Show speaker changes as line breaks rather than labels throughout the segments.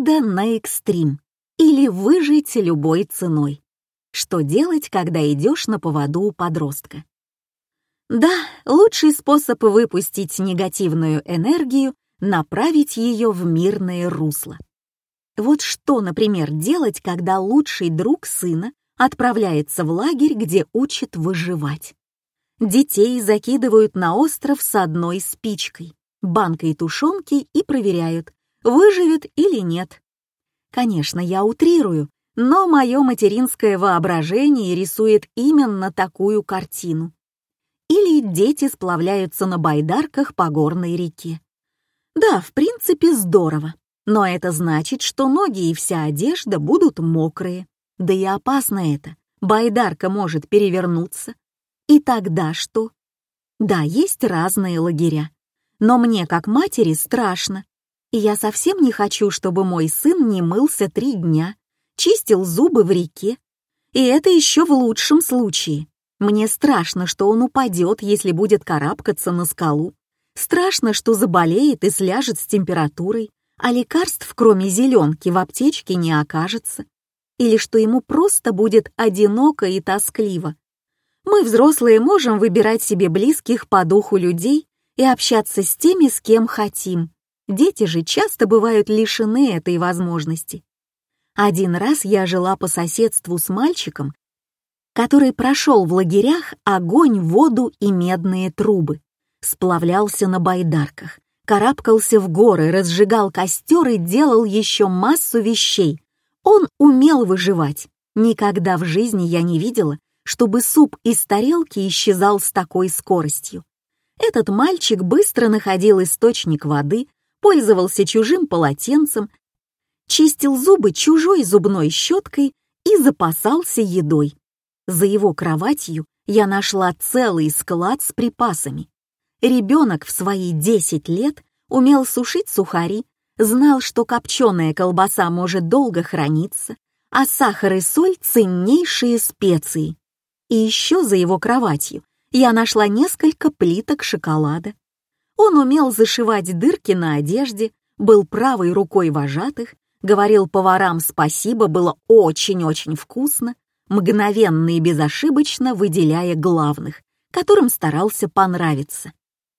Мода на экстрим или выжить любой ценой. Что делать, когда идешь на поводу у подростка? Да, лучший способ выпустить негативную энергию — направить ее в мирное русло. Вот что, например, делать, когда лучший друг сына отправляется в лагерь, где учат выживать. Детей закидывают на остров с одной спичкой, банкой тушенки и проверяют, выживет или нет. Конечно, я утрирую, но мое материнское воображение рисует именно такую картину. Или дети сплавляются на байдарках по горной реке. Да, в принципе, здорово, но это значит, что ноги и вся одежда будут мокрые. Да и опасно это, байдарка может перевернуться. И тогда что? Да, есть разные лагеря, но мне, как матери, страшно, и я совсем не хочу, чтобы мой сын не мылся три дня, чистил зубы в реке. И это еще в лучшем случае. Мне страшно, что он упадет, если будет карабкаться на скалу. Страшно, что заболеет и сляжет с температурой, а лекарств, кроме зеленки, в аптечке не окажется. Или что ему просто будет одиноко и тоскливо. Мы, взрослые, можем выбирать себе близких по духу людей и общаться с теми, с кем хотим, Дети же часто бывают лишены этой возможности. Один раз я жила по соседству с мальчиком, который прошел в лагерях огонь, воду и медные трубы, сплавлялся на байдарках, карабкался в горы, разжигал костер и делал еще массу вещей. Он умел выживать. Никогда в жизни я не видела, чтобы суп из тарелки исчезал с такой скоростью. Этот мальчик быстро находил источник воды, пользовался чужим полотенцем, чистил зубы чужой зубной щеткой и запасался едой. За его кроватью я нашла целый склад с припасами. Ребенок в свои 10 лет умел сушить сухари, знал, что копченая колбаса может долго храниться, а сахар и соль — ценнейшие специи. И еще за его кроватью я нашла несколько плиток шоколада. Он умел зашивать дырки на одежде, был правой рукой вожатых, говорил поварам спасибо, было очень-очень вкусно, мгновенно и безошибочно выделяя главных, которым старался понравиться.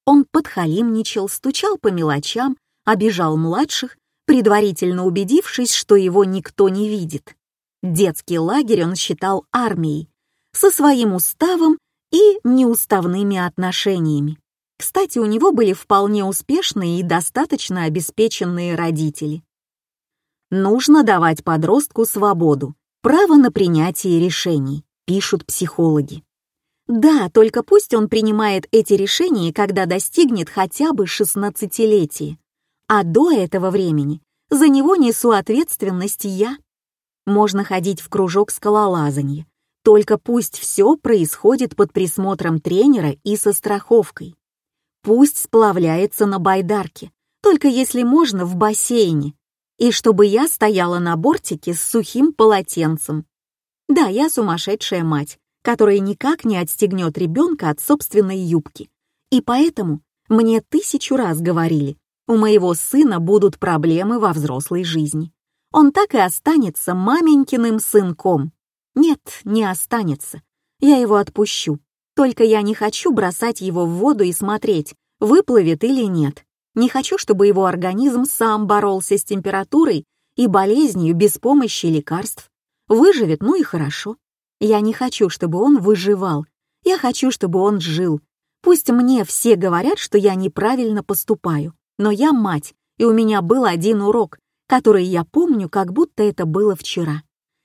Он подхалимничал, стучал по мелочам, обижал младших, предварительно убедившись, что его никто не видит. Детский лагерь он считал армией, со своим уставом и неуставными отношениями. Кстати, у него были вполне успешные и достаточно обеспеченные родители. Нужно давать подростку свободу, право на принятие решений, пишут психологи. Да, только пусть он принимает эти решения, когда достигнет хотя бы 16-летия. А до этого времени за него несу ответственность я. Можно ходить в кружок скалолазанья, только пусть все происходит под присмотром тренера и со страховкой. Пусть сплавляется на байдарке, только если можно в бассейне, и чтобы я стояла на бортике с сухим полотенцем. Да, я сумасшедшая мать, которая никак не отстегнет ребенка от собственной юбки. И поэтому мне тысячу раз говорили, у моего сына будут проблемы во взрослой жизни. Он так и останется маменькиным сынком. Нет, не останется. Я его отпущу. Только я не хочу бросать его в воду и смотреть, выплывет или нет. Не хочу, чтобы его организм сам боролся с температурой и болезнью без помощи лекарств. Выживет, ну и хорошо. Я не хочу, чтобы он выживал. Я хочу, чтобы он жил. Пусть мне все говорят, что я неправильно поступаю, но я мать, и у меня был один урок, который я помню, как будто это было вчера.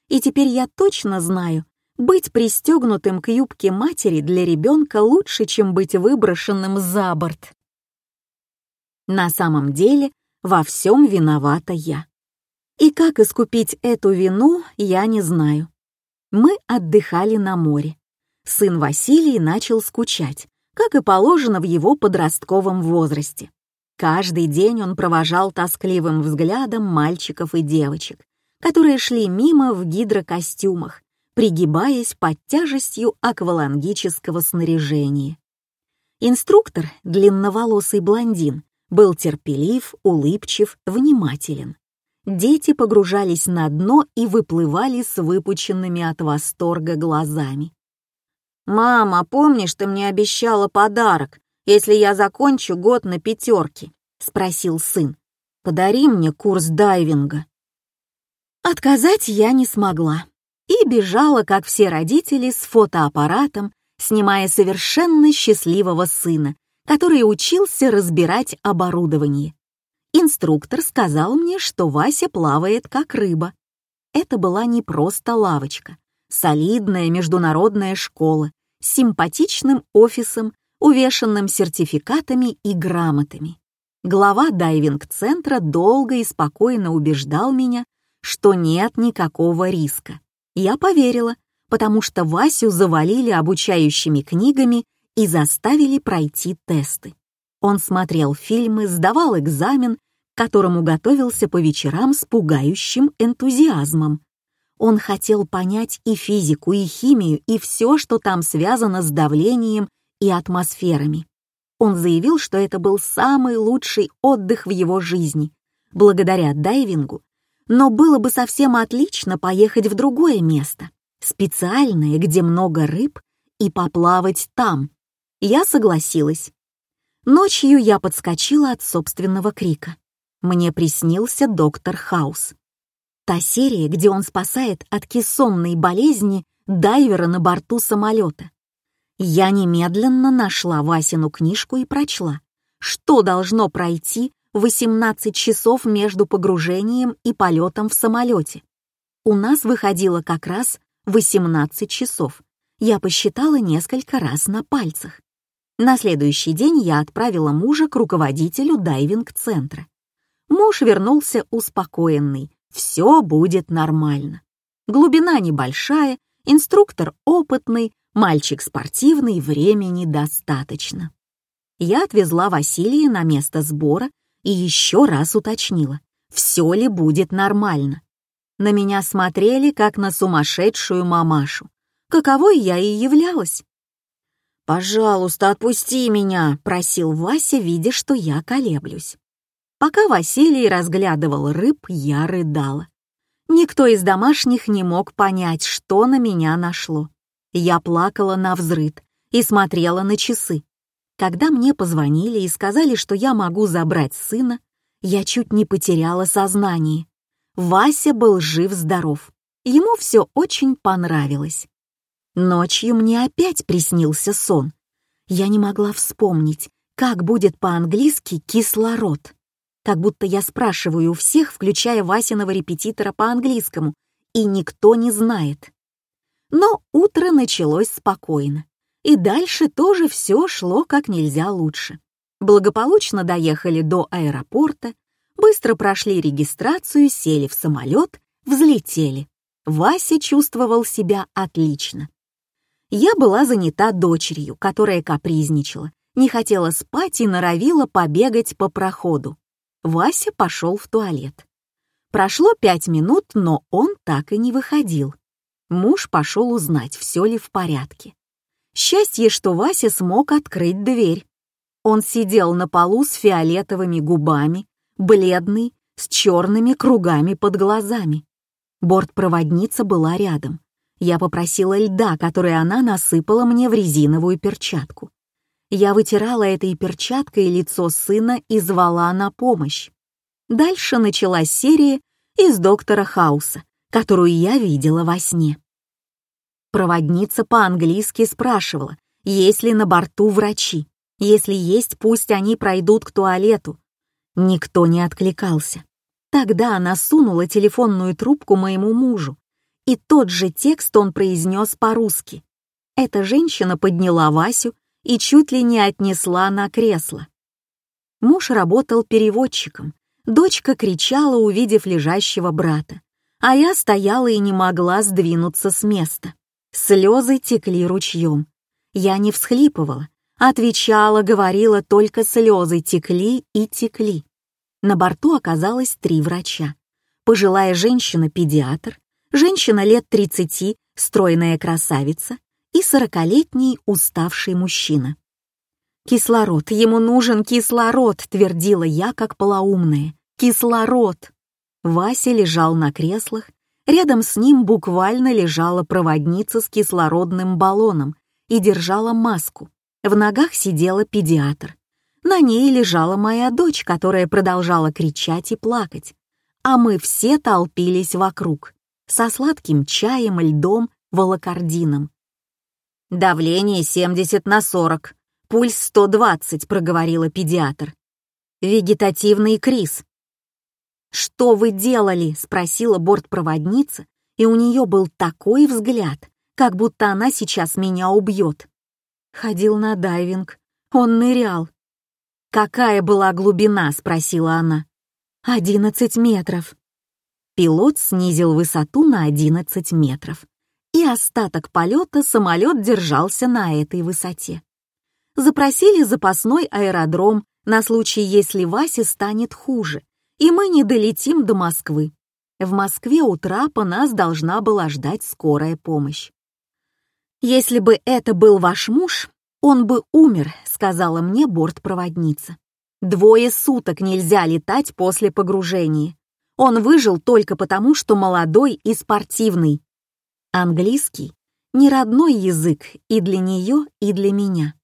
И теперь я точно знаю, быть пристегнутым к юбке матери для ребенка лучше, чем быть выброшенным за борт. На самом деле во всем виновата я. И как искупить эту вину, я не знаю. Мы отдыхали на море. Сын Василий начал скучать, как и положено в его подростковом возрасте. Каждый день он провожал тоскливым взглядом мальчиков и девочек, которые шли мимо в гидрокостюмах, пригибаясь под тяжестью аквалангического снаряжения. Инструктор, длинноволосый блондин, был терпелив, улыбчив, внимателен. Дети погружались на дно и выплывали с выпученными от восторга глазами. «Мама, помнишь, ты мне обещала подарок, если я закончу год на пятерке?» — спросил сын. «Подари мне курс дайвинга». Отказать я не смогла и бежала, как все родители, с фотоаппаратом, снимая совершенно счастливого сына, который учился разбирать оборудование. Инструктор сказал мне, что Вася плавает как рыба. Это была не просто лавочка, солидная международная школа с симпатичным офисом, увешанным сертификатами и грамотами. Глава дайвинг-центра долго и спокойно убеждал меня, что нет никакого риска. Я поверила, потому что Васю завалили обучающими книгами и заставили пройти тесты. Он смотрел фильмы, сдавал экзамен которому готовился по вечерам с пугающим энтузиазмом. Он хотел понять и физику, и химию, и все, что там связано с давлением и атмосферами. Он заявил, что это был самый лучший отдых в его жизни, благодаря дайвингу, но было бы совсем отлично поехать в другое место, специальное, где много рыб, и поплавать там. Я согласилась. Ночью я подскочила от собственного крика мне приснился доктор Хаус. Та серия, где он спасает от кессонной болезни дайвера на борту самолета. Я немедленно нашла Васину книжку и прочла, что должно пройти 18 часов между погружением и полетом в самолете. У нас выходило как раз 18 часов. Я посчитала несколько раз на пальцах. На следующий день я отправила мужа к руководителю дайвинг-центра. Муж вернулся успокоенный. Все будет нормально. Глубина небольшая, инструктор опытный, мальчик спортивный, времени достаточно. Я отвезла Василия на место сбора и еще раз уточнила, все ли будет нормально. На меня смотрели, как на сумасшедшую мамашу, каковой я и являлась. «Пожалуйста, отпусти меня», — просил Вася, видя, что я колеблюсь. Пока Василий разглядывал рыб, я рыдала. Никто из домашних не мог понять, что на меня нашло. Я плакала на взрыд и смотрела на часы. Когда мне позвонили и сказали, что я могу забрать сына, я чуть не потеряла сознание. Вася был жив-здоров. Ему все очень понравилось. Ночью мне опять приснился сон. Я не могла вспомнить, как будет по-английски кислород как будто я спрашиваю у всех, включая Васиного репетитора по английскому, и никто не знает. Но утро началось спокойно, и дальше тоже все шло как нельзя лучше. Благополучно доехали до аэропорта, быстро прошли регистрацию, сели в самолет, взлетели. Вася чувствовал себя отлично. Я была занята дочерью, которая капризничала, не хотела спать и норовила побегать по проходу. Вася пошел в туалет. Прошло пять минут, но он так и не выходил. Муж пошел узнать, все ли в порядке. Счастье, что Вася смог открыть дверь. Он сидел на полу с фиолетовыми губами, бледный, с черными кругами под глазами. Бортпроводница была рядом. Я попросила льда, который она насыпала мне в резиновую перчатку. Я вытирала этой перчаткой лицо сына и звала на помощь. Дальше началась серия из доктора Хауса, которую я видела во сне. Проводница по-английски спрашивала, есть ли на борту врачи. Если есть, пусть они пройдут к туалету. Никто не откликался. Тогда она сунула телефонную трубку моему мужу, и тот же текст он произнес по-русски. Эта женщина подняла Васю и чуть ли не отнесла на кресло. Муж работал переводчиком, дочка кричала, увидев лежащего брата, а я стояла и не могла сдвинуться с места. Слезы текли ручьем. Я не всхлипывала, отвечала, говорила, только слезы текли и текли. На борту оказалось три врача. Пожилая женщина-педиатр, женщина лет 30, стройная красавица и сорокалетний уставший мужчина. «Кислород, ему нужен кислород», — твердила я, как полоумная. «Кислород!» Вася лежал на креслах, рядом с ним буквально лежала проводница с кислородным баллоном и держала маску. В ногах сидела педиатр. На ней лежала моя дочь, которая продолжала кричать и плакать. А мы все толпились вокруг, со сладким чаем, льдом, волокордином. «Давление 70 на 40, пульс 120», — проговорила педиатр. «Вегетативный криз». «Что вы делали?» — спросила бортпроводница, и у нее был такой взгляд, как будто она сейчас меня убьет. Ходил на дайвинг, он нырял, «Какая была глубина?» — спросила она. «Одиннадцать метров». Пилот снизил высоту на одиннадцать метров, и остаток полета самолет держался на этой высоте. Запросили запасной аэродром на случай, если Васе станет хуже, и мы не долетим до Москвы. В Москве у трапа нас должна была ждать скорая помощь. Если бы это был ваш муж, «Он бы умер», — сказала мне бортпроводница. «Двое суток нельзя летать после погружения. Он выжил только потому, что молодой и спортивный. Английский — не родной язык и для нее, и для меня.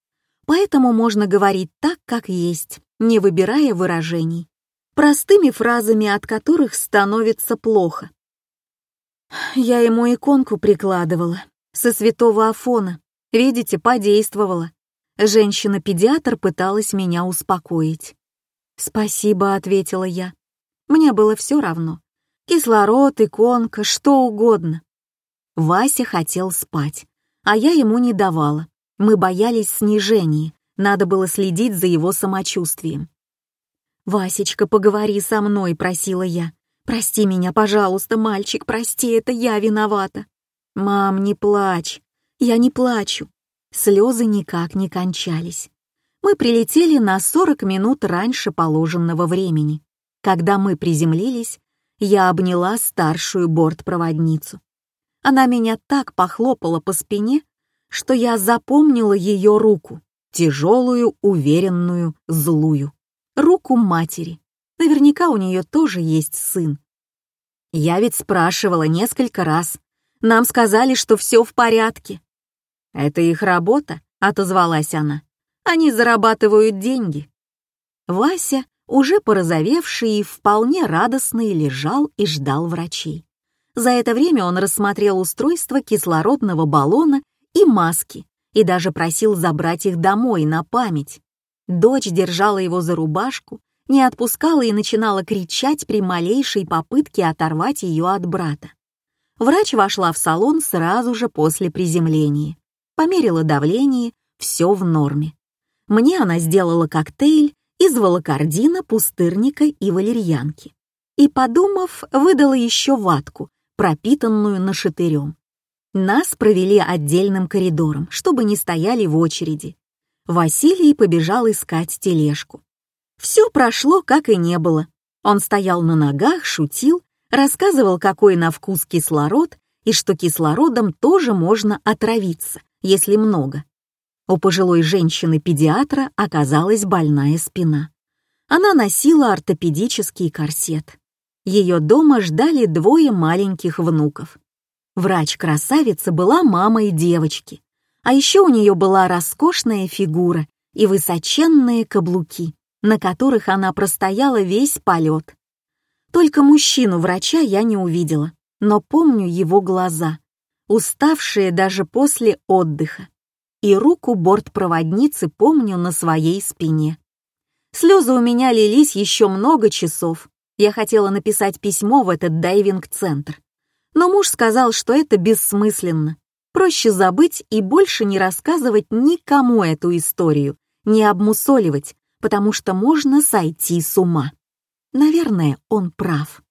Поэтому можно говорить так, как есть, не выбирая выражений. Простыми фразами, от которых становится плохо. Я ему иконку прикладывала, со святого Афона, Видите, подействовало. Женщина-педиатр пыталась меня успокоить. «Спасибо», — ответила я. Мне было все равно. Кислород, иконка, что угодно. Вася хотел спать, а я ему не давала. Мы боялись снижения, надо было следить за его самочувствием. «Васечка, поговори со мной», — просила я. «Прости меня, пожалуйста, мальчик, прости, это я виновата». «Мам, не плачь. Я не плачу. Слезы никак не кончались. Мы прилетели на 40 минут раньше положенного времени. Когда мы приземлились, я обняла старшую бортпроводницу. Она меня так похлопала по спине, что я запомнила ее руку, тяжелую, уверенную, злую. Руку матери. Наверняка у нее тоже есть сын. Я ведь спрашивала несколько раз. Нам сказали, что все в порядке. «Это их работа», — отозвалась она. «Они зарабатывают деньги». Вася, уже порозовевший и вполне радостный, лежал и ждал врачей. За это время он рассмотрел устройство кислородного баллона и маски и даже просил забрать их домой на память. Дочь держала его за рубашку, не отпускала и начинала кричать при малейшей попытке оторвать ее от брата. Врач вошла в салон сразу же после приземления померила давление, все в норме. Мне она сделала коктейль из волокордина, пустырника и валерьянки. И, подумав, выдала еще ватку, пропитанную нашатырем. Нас провели отдельным коридором, чтобы не стояли в очереди. Василий побежал искать тележку. Все прошло, как и не было. Он стоял на ногах, шутил, рассказывал, какой на вкус кислород и что кислородом тоже можно отравиться, если много. У пожилой женщины-педиатра оказалась больная спина. Она носила ортопедический корсет. Ее дома ждали двое маленьких внуков. Врач-красавица была мамой девочки, а еще у нее была роскошная фигура и высоченные каблуки, на которых она простояла весь полет. Только мужчину-врача я не увидела, но помню его глаза уставшие даже после отдыха, и руку бортпроводницы помню на своей спине. Слезы у меня лились еще много часов. Я хотела написать письмо в этот дайвинг-центр. Но муж сказал, что это бессмысленно. Проще забыть и больше не рассказывать никому эту историю, не обмусоливать, потому что можно сойти с ума. Наверное, он прав.